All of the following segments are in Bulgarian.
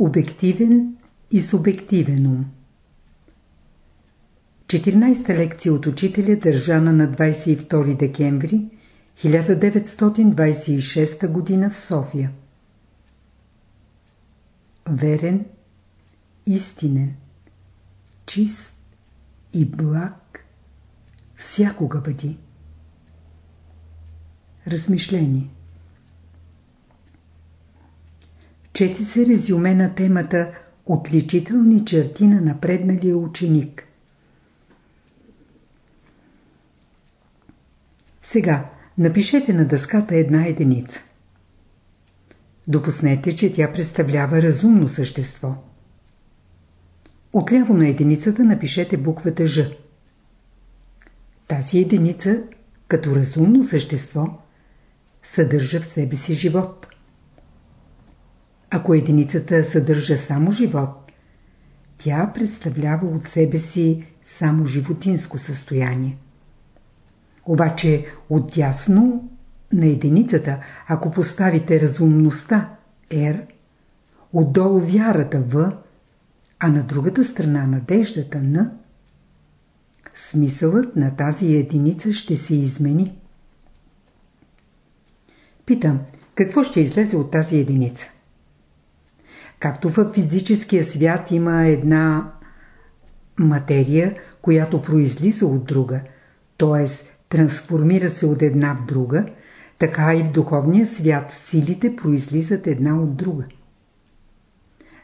Обективен и субективен ум 14-та лекция от учителя държана на 22 декември 1926 г. в София Верен, истинен, чист и благ всякога бъди. Размишление Чети се резюме на темата Отличителни черти на напредналия ученик. Сега напишете на дъската една единица. Допуснете, че тя представлява разумно същество. Отляво на единицата напишете буквата Ж. Тази единица, като разумно същество, съдържа в себе си живот. Ако единицата съдържа само живот, тя представлява от себе си само животинско състояние. Обаче отясно на единицата, ако поставите разумността R, отдолу вярата В, а на другата страна надеждата Н, смисълът на тази единица ще се измени. Питам, какво ще излезе от тази единица? Както в физическия свят има една материя, която произлиза от друга, т.е. трансформира се от една в друга, така и в духовния свят силите произлизат една от друга.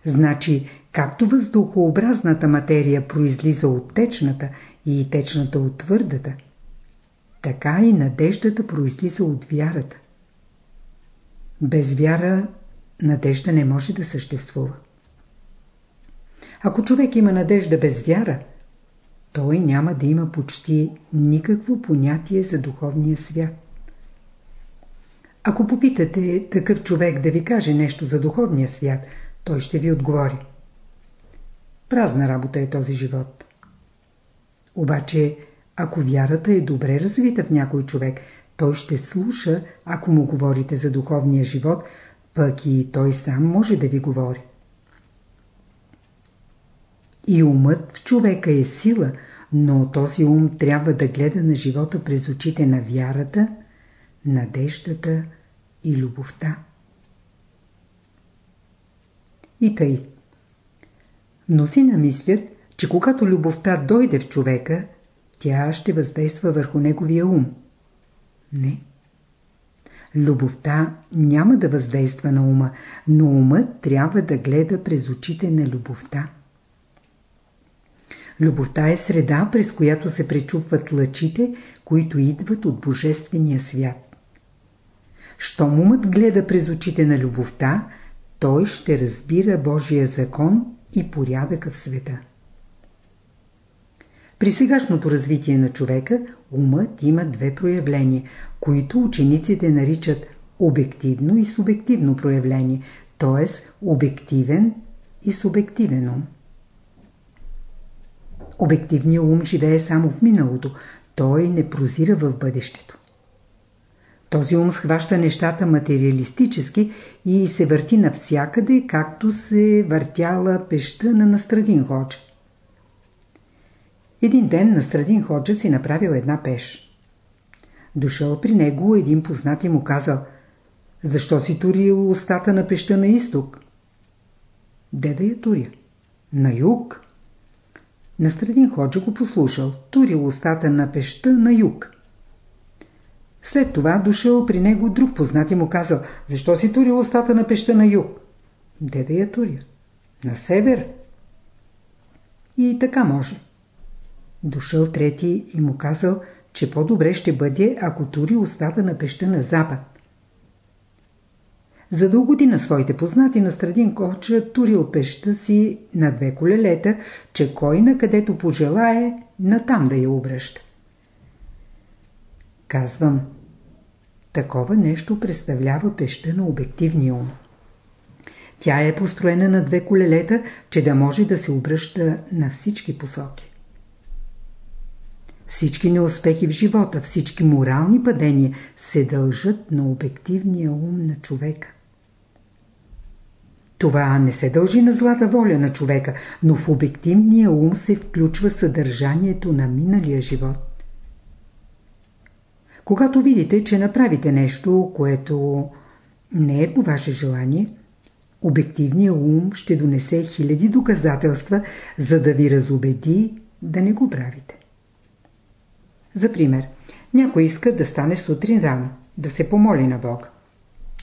Значи, както въздухообразната материя произлиза от течната и течната от твърдата, така и надеждата произлиза от вярата. Без вяра надежда не може да съществува. Ако човек има надежда без вяра, той няма да има почти никакво понятие за духовния свят. Ако попитате такъв човек да ви каже нещо за духовния свят, той ще ви отговори. Празна работа е този живот. Обаче, ако вярата е добре развита в някой човек, той ще слуша, ако му говорите за духовния живот, пък и той сам може да ви говори. И умът в човека е сила, но този ум трябва да гледа на живота през очите на вярата, надеждата и любовта. И тъй. Мнозина мислят, че когато любовта дойде в човека, тя ще въздейства върху неговия ум. Не. Любовта няма да въздейства на ума, но умът трябва да гледа през очите на любовта. Любовта е среда, през която се пречупват лъчите, които идват от Божествения свят. Щом умът гледа през очите на любовта, той ще разбира Божия закон и порядъка в света. При сегашното развитие на човека умът има две проявления, които учениците наричат обективно и субективно проявление, т.е. обективен и субективен ум. Обективният ум живее само в миналото, той не прозира в бъдещето. Този ум схваща нещата материалистически и се върти навсякъде, както се въртяла пеща на Настрадин Ходжа. Един ден Настрадин Ходжа си направил една пеш. Дошъл при него един познат и му казал Защо си турил устата на пеща на изток? Де да я туря? На юг. Настрадин Ходжа го послушал. Турил устата на пеща на юг. След това дошъл при него друг познат и му казал Защо си турил устата на пеща на юг? Де да я туря? На север. И така може. Дошъл трети и му казал, че по-добре ще бъде, ако тури устата на пеща на запад. За да угоди на своите познати на Страдин Коча турил пеща си на две колелета, че кой на където пожелае, натам да я обръща. Казвам, такова нещо представлява пеща на обективния ум. Тя е построена на две колелета, че да може да се обръща на всички посоки. Всички неуспехи в живота, всички морални падения се дължат на обективния ум на човека. Това не се дължи на злата воля на човека, но в обективния ум се включва съдържанието на миналия живот. Когато видите, че направите нещо, което не е по ваше желание, обективният ум ще донесе хиляди доказателства, за да ви разобеди да не го правите. За пример, някой иска да стане сутрин рано, да се помоли на Бог.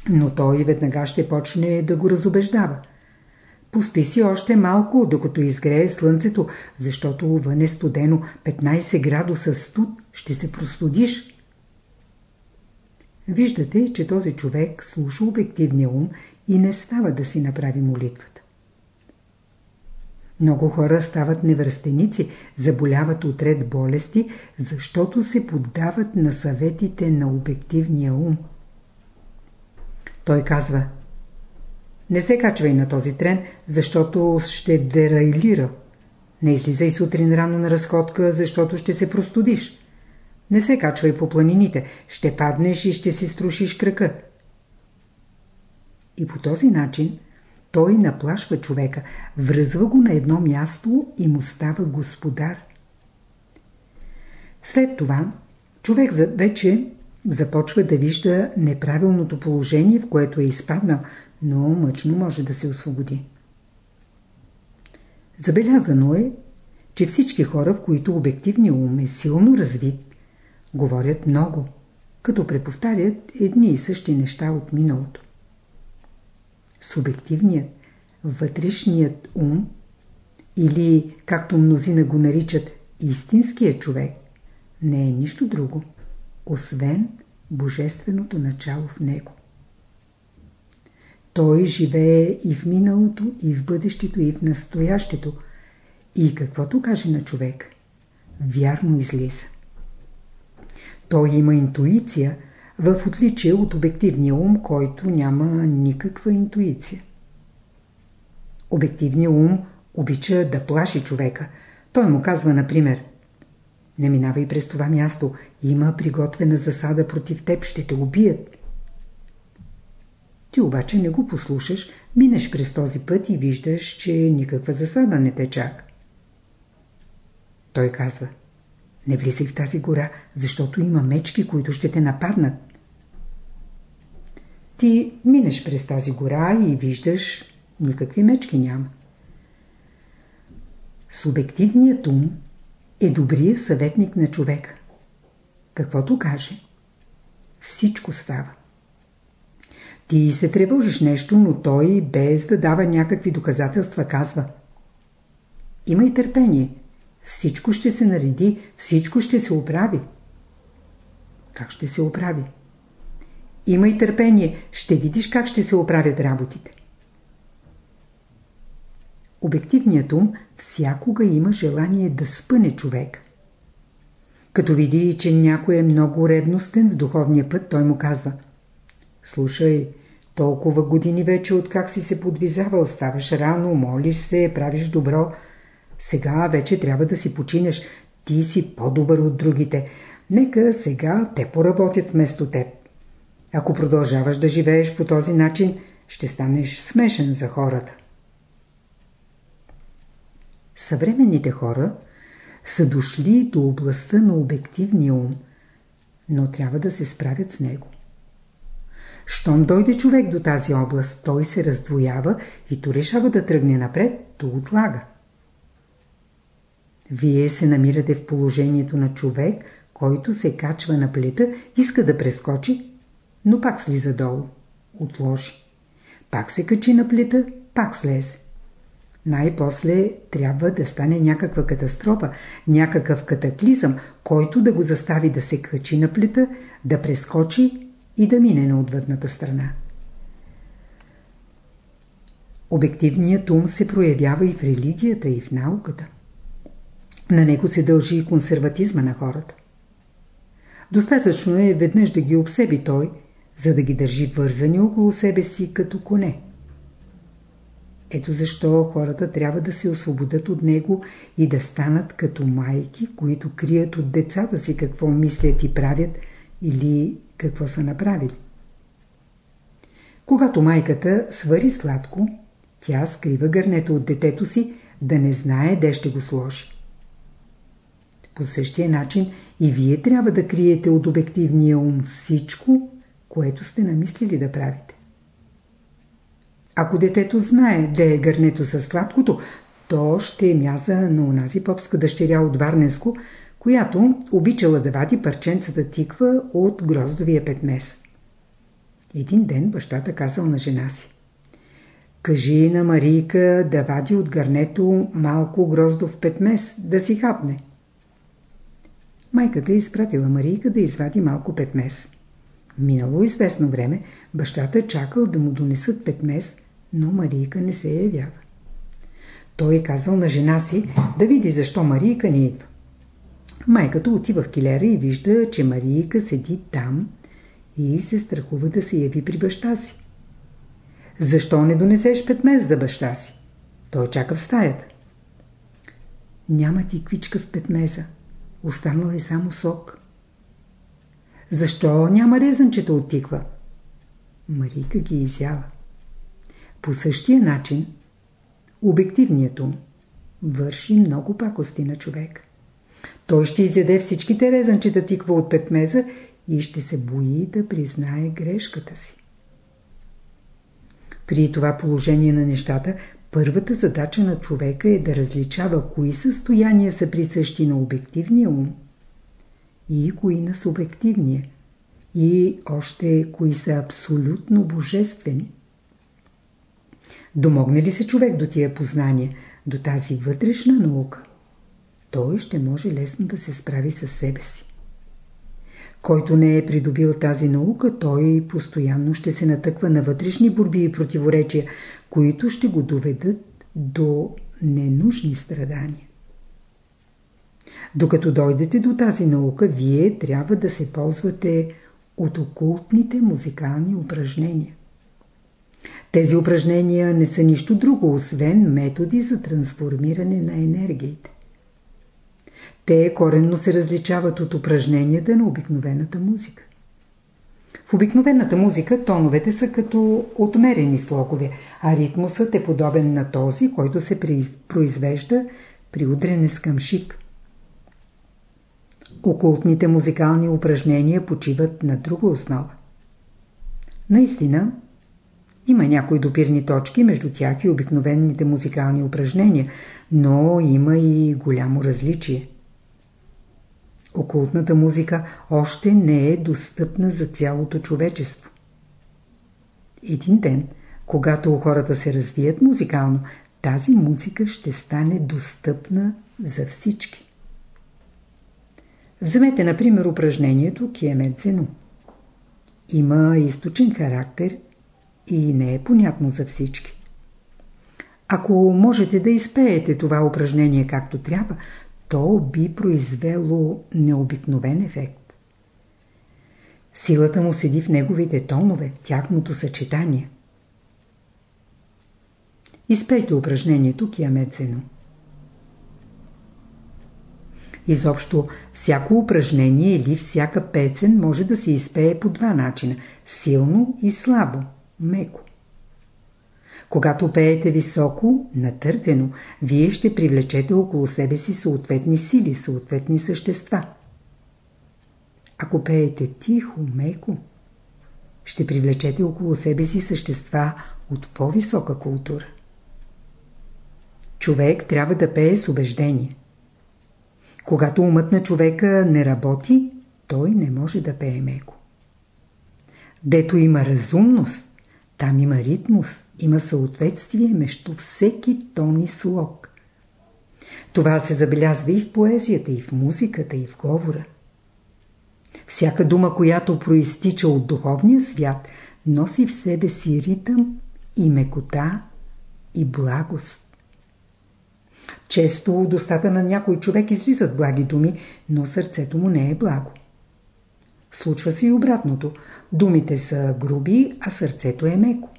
Но той веднага ще почне да го разобеждава. Поспи си още малко, докато изгрее слънцето, защото вън е студено 15 градуса студ, ще се простудиш. Виждате, че този човек слуша обективния ум и не става да си направи молитвата. Много хора стават невръстеници, заболяват от ред болести, защото се поддават на съветите на обективния ум. Той казва Не се качвай на този трен, защото ще дерайлира. Не излизай сутрин рано на разходка, защото ще се простудиш. Не се качвай по планините, ще паднеш и ще си струшиш кръка. И по този начин той наплашва човека, връзва го на едно място и му става господар. След това човек вече започва да вижда неправилното положение, в което е изпаднал, но мъчно може да се освободи. Забелязано е, че всички хора, в които обективният ум е силно развит, говорят много, като преповтарят едни и същи неща от миналото. Субективният, вътрешният ум или, както мнозина го наричат, истинският човек, не е нищо друго, освен божественото начало в него. Той живее и в миналото, и в бъдещето, и в настоящето. И каквото каже на човек, вярно излиза. Той има интуиция, в отличие от обективния ум, който няма никаква интуиция. Обективният ум обича да плаши човека. Той му казва, например, не минавай през това място, има приготвена засада против теб, ще те убият. Ти обаче не го послушаш, минеш през този път и виждаш, че никаква засада не те чака. Той казва, не влизай в тази гора, защото има мечки, които ще те нападнат. Ти минеш през тази гора и виждаш, никакви мечки няма. Субективният ум е добрият съветник на човека. Каквото каже, всичко става. Ти се тревожиш нещо, но той, без да дава някакви доказателства, казва Имай търпение, всичко ще се нареди, всичко ще се оправи. Как ще се оправи? Имай търпение, ще видиш как ще се оправят работите. Обективният ум всякога има желание да спъне човек. Като види, че някой е много ревностен в духовния път, той му казва Слушай, толкова години вече от как си се подвизавал, ставаш рано, молиш се, правиш добро. Сега вече трябва да си починеш. Ти си по-добър от другите. Нека сега те поработят вместо теб. Ако продължаваш да живееш по този начин, ще станеш смешен за хората. Съвременните хора са дошли до областта на обективния ум, но трябва да се справят с него. Щом дойде човек до тази област, той се раздвоява и то решава да тръгне напред, то отлага. Вие се намирате в положението на човек, който се качва на плета, иска да прескочи, но пак слиза долу. Отложи. Пак се качи на плета, пак слезе. Най-после трябва да стане някаква катастрофа, някакъв катаклизъм, който да го застави да се качи на плита, да прескочи и да мине на отвъдната страна. Обективният ум се проявява и в религията, и в науката. На него се дължи и консерватизма на хората. Достатъчно е веднъж да ги обсеби той, за да ги държи вързани около себе си като коне. Ето защо хората трябва да се освободят от него и да станат като майки, които крият от децата си какво мислят и правят или какво са направили. Когато майката свари сладко Тя скрива гърнето от детето си, да не знае де ще го сложи. По същия начин и вие трябва да криете от обективния ум всичко, което сте намислили да правите. Ако детето знае де е гърнето със сладкото, то ще е мяза на онази попска дъщеря от Варненско, която обичала да вади парченцата тиква от гроздовия петмес. Един ден бащата казал на жена си. Кажи на Марийка да вади от гарнето малко гроздов петмес, да си хапне. Майката е изпратила Марийка да извади малко петмес. Минало известно време, бащата чакал да му донесат петмес, но Марийка не се явява. Той е казал на жена си да види защо Марийка не идва. Майката отива в килера и вижда, че Марийка седи там и се страхува да се яви при баща си. Защо не донесеш петмес за баща си? Той чака в стаята. Няма тиквичка в петмеза. Останал е само сок. Защо няма резанчета от тиква? Марийка ги изяла. По същия начин, обективният ум върши много пакости на човек. Той ще изяде всичките резанчета тиква от петмеза и ще се бои да признае грешката си. При това положение на нещата, първата задача на човека е да различава кои състояния са присъщи на обективния ум и кои на субективния и още кои са абсолютно божествени. Домогне ли се човек до тия познания, до тази вътрешна наука, той ще може лесно да се справи със себе си. Който не е придобил тази наука, той постоянно ще се натъква на вътрешни борби и противоречия, които ще го доведат до ненужни страдания. Докато дойдете до тази наука, вие трябва да се ползвате от окултните музикални упражнения. Тези упражнения не са нищо друго, освен методи за трансформиране на енергиите. Те коренно се различават от упражненията на обикновената музика. В обикновената музика тоновете са като отмерени слогове, а ритмусът е подобен на този, който се произвежда при удрене с къмшик. Окултните музикални упражнения почиват на друга основа. Наистина, има някои допирни точки между тях и обикновените музикални упражнения, но има и голямо различие. Окултната музика още не е достъпна за цялото човечество. Един ден, когато хората се развият музикално, тази музика ще стане достъпна за всички. Вземете, например, упражнението Киемет Има източен характер и не е понятно за всички. Ако можете да изпеете това упражнение както трябва, то би произвело необикновен ефект. Силата му седи в неговите тонове, в тяхното съчетание. Изпейте упражнението Киамецено. Изобщо, всяко упражнение или всяка песен може да се изпее по два начина – силно и слабо, меко. Когато пеете високо, натъртено, вие ще привлечете около себе си съответни сили, съответни същества. Ако пеете тихо, меко, ще привлечете около себе си същества от по-висока култура. Човек трябва да пее с убеждение. Когато умът на човека не работи, той не може да пее меко. Дето има разумност, там има ритмус, има съответствие между всеки тон и слог. Това се забелязва и в поезията, и в музиката, и в говора. Всяка дума, която проистича от духовния свят, носи в себе си ритъм и мекота и благост. Често от устата на някой човек излизат благи думи, но сърцето му не е благо. Случва се и обратното. Думите са груби, а сърцето е меко.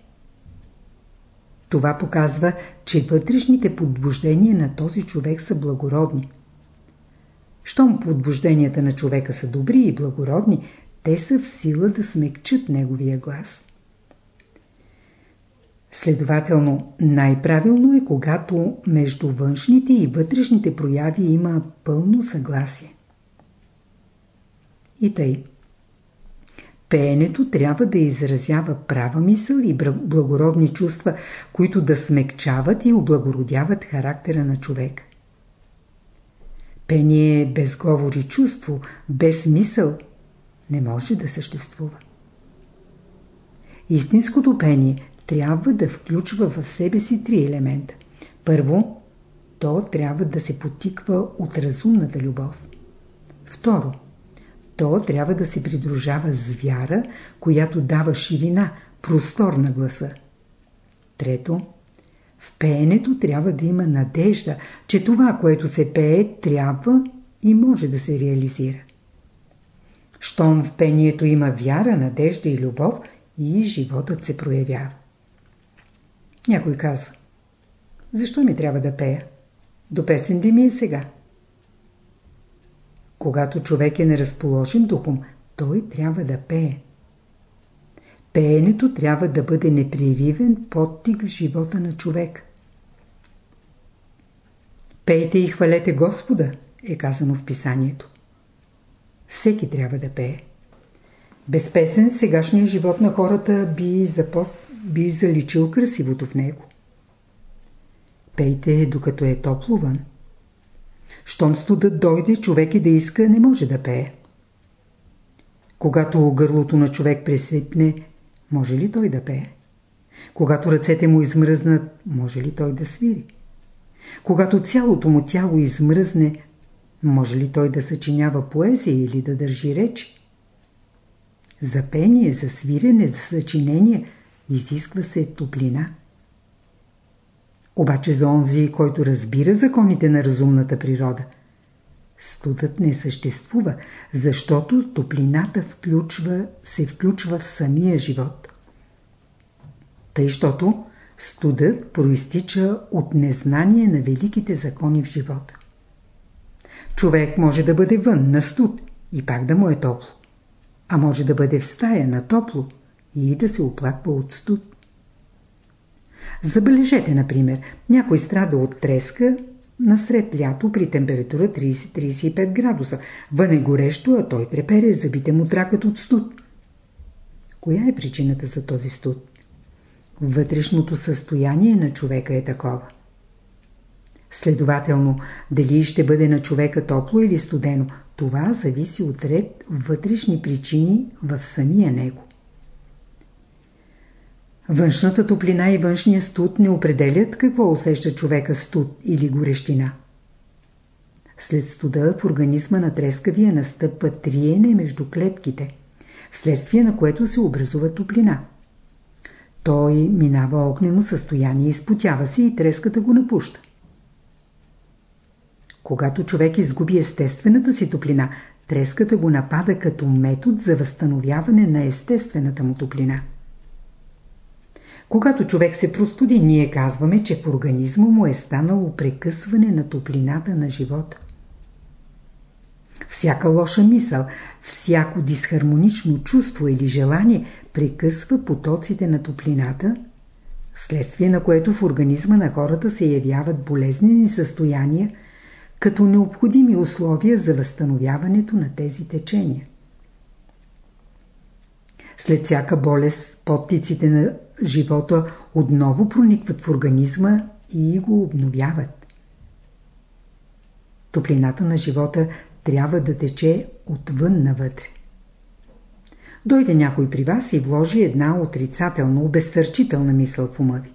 Това показва, че вътрешните подбуждения на този човек са благородни. Щом подбужденията на човека са добри и благородни, те са в сила да смекчат неговия глас. Следователно, най-правилно е, когато между външните и вътрешните прояви има пълно съгласие. И тъй. Пеенето трябва да изразява права мисъл и благородни чувства, които да смекчават и облагородяват характера на човек. Пение без говор и чувство, без мисъл, не може да съществува. Истинското пение трябва да включва в себе си три елемента. Първо, то трябва да се потиква от разумната любов. Второ, то трябва да се придружава с вяра, която дава ширина, простор на гласа. Трето, в пеенето трябва да има надежда, че това, което се пее, трябва и може да се реализира. Щом в пението има вяра, надежда и любов, и животът се проявява. Някой казва, защо ми трябва да пея? До песен ли ми е сега? Когато човек е неразположен духом, той трябва да пее. Пеенето трябва да бъде непреривен подтик в живота на човек. Пейте и хвалете Господа, е казано в писанието. Всеки трябва да пее. Без песен сегашният живот на хората би, запо... би заличил красивото в него. Пейте, докато е топло вън. Щом студът дойде, човек и да иска, не може да пее. Когато гърлото на човек пресипне, може ли той да пее? Когато ръцете му измръзнат, може ли той да свири? Когато цялото му тяло измръзне, може ли той да съчинява поезия или да държи речи? За пение, за свирене, за съчинение изисква се топлина. Обаче за онзи, който разбира законите на разумната природа, студът не съществува, защото топлината включва, се включва в самия живот. Тъй, защото студът проистича от незнание на великите закони в живота. Човек може да бъде вън на студ и пак да му е топло, а може да бъде в стая на топло и да се оплаква от студ. Забележете, например, някой страда от треска насред лято при температура 30-35 градуса. Вън е горещо, а той трепере, зъбите му тракат от студ. Коя е причината за този студ? Вътрешното състояние на човека е такова. Следователно, дали ще бъде на човека топло или студено, това зависи от ред вътрешни причини в самия него. Външната топлина и външния студ не определят какво усеща човека студ или горещина. След студа в организма на трескавия настъпва триене между клетките, вследствие на което се образува топлина. Той минава огнено състояние, изпотява се и треската го напуща. Когато човек изгуби естествената си топлина, треската го напада като метод за възстановяване на естествената му топлина. Когато човек се простуди, ние казваме, че в организма му е станало прекъсване на топлината на живота. Всяка лоша мисъл, всяко дисхармонично чувство или желание прекъсва потоците на топлината, вследствие на което в организма на хората се явяват болезнени състояния, като необходими условия за възстановяването на тези течения. След всяка болест, подтиците на живота отново проникват в организма и го обновяват. Топлината на живота трябва да тече отвън навътре. Дойде някой при вас и вложи една отрицателна, обезсърчителна мисъл в ума ви.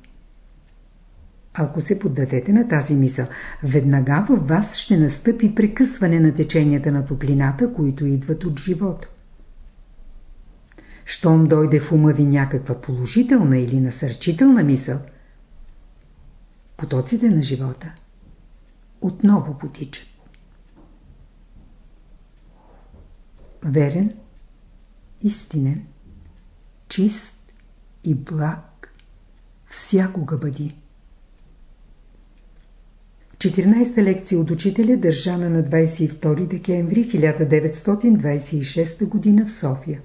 Ако се поддадете на тази мисъл, веднага във вас ще настъпи прекъсване на теченията на топлината, които идват от живота. Щом дойде в ума ви някаква положителна или насърчителна мисъл, потоците на живота отново потичат. Верен, истинен, чист и благ всякога бъди. 14-та лекция от учителя държана на 22 декември 1926 г. в София.